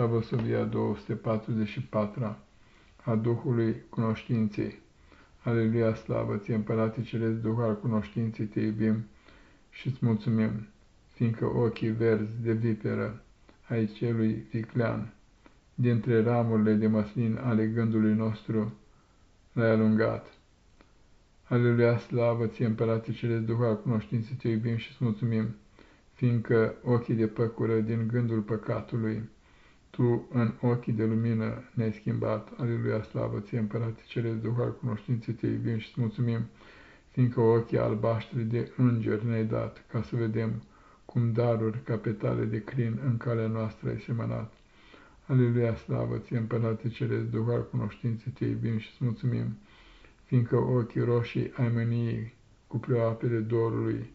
Slavosovia 244 a Duhului Cunoștinței. Aleluia, slavă ție, Împărate Ceresc, Duh al cunoștinței, te iubim și îți mulțumim, fiindcă ochii verzi de viperă ai celui viclean, dintre ramurile de măslin ale gândului nostru, l-ai alungat. Aleluia, slavă ție, Împărate Ceresc, Duh al cunoștinței, te iubim și îți mulțumim, fiindcă ochii de păcură din gândul păcatului, tu în ochii de lumină ne-ai schimbat. Aleluia, slavă ție, Împărate Ceresc, Duh al cunoștinței, te iubim și îți mulțumim, fiindcă ochii albaștri de îngeri ne-ai dat, ca să vedem cum daruri ca petale de crin în calea noastră ai semănat. Aleluia, slavă ție, Împărate Ceresc, Duh al cunoștinței, te iubim și îți mulțumim, fiindcă ochii roșii ai mâniei cu pleoapele dorului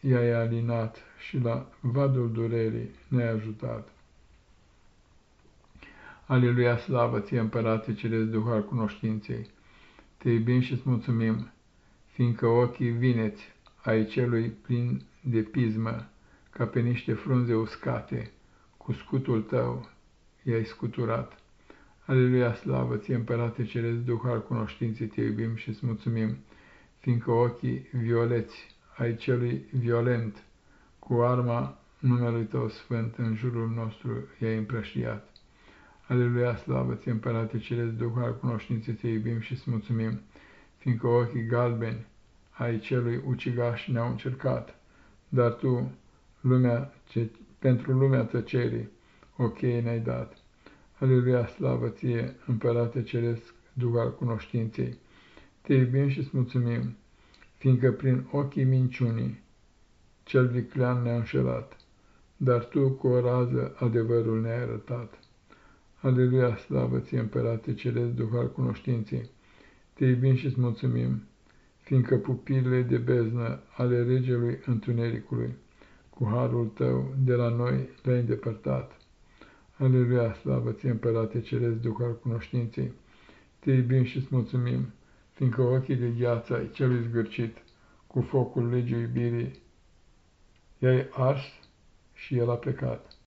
i-ai alinat și la vadul durerii ne-ai ajutat. Aleluia, slavă ție, Împărate Ceresc, Duh al cunoștinței! Te iubim și îți mulțumim, fiindcă ochii vineți ai celui plin de pismă, ca pe niște frunze uscate, cu scutul tău i-ai scuturat. Aleluia, slavă ție, Împărate Ceresc, Duh al cunoștinței, te iubim și îți mulțumim, fiindcă ochii violeți ai celui violent, cu arma numelui tău sfânt în jurul nostru i-ai împrăștiat. Aleluia, slavă ție, Împărate Ceresc, Duh al cunoștinței, te iubim și îți mulțumim, fiindcă ochii galbeni ai celui ucigaș ne-au încercat, dar tu, lumea ce, pentru lumea tăcerii, ok ne-ai dat. Aleluia, slavă ție, Împărate Ceresc, Duh al cunoștinței, te iubim și îți mulțumim, fiindcă prin ochii minciunii cel viclean ne-a înșelat, dar tu cu o rază adevărul ne-ai arătat. Aleluia, slavă ție, Împărate Ceresc, Duh al cunoștinței! Te iubim și-ți mulțumim, fiindcă pupilele de beznă ale regelui întunericului, cu harul tău de la noi le-ai îndepărtat. Aleluia, slavă ție, Împărate Ceresc, Duh al cunoștinței! Te iubim și-ți mulțumim, fiindcă ochii de gheață ai celui zgârcit, cu focul legii iubirii, i-ai ars și el a plecat.